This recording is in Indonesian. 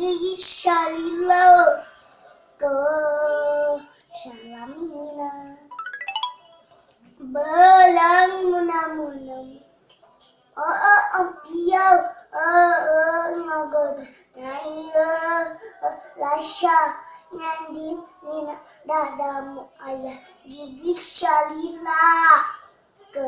gishalilo ke shalamina belang munamunam oh oh apia eh eh magodang lasya nyandin nina dadamu ayah gigis shalila. Ke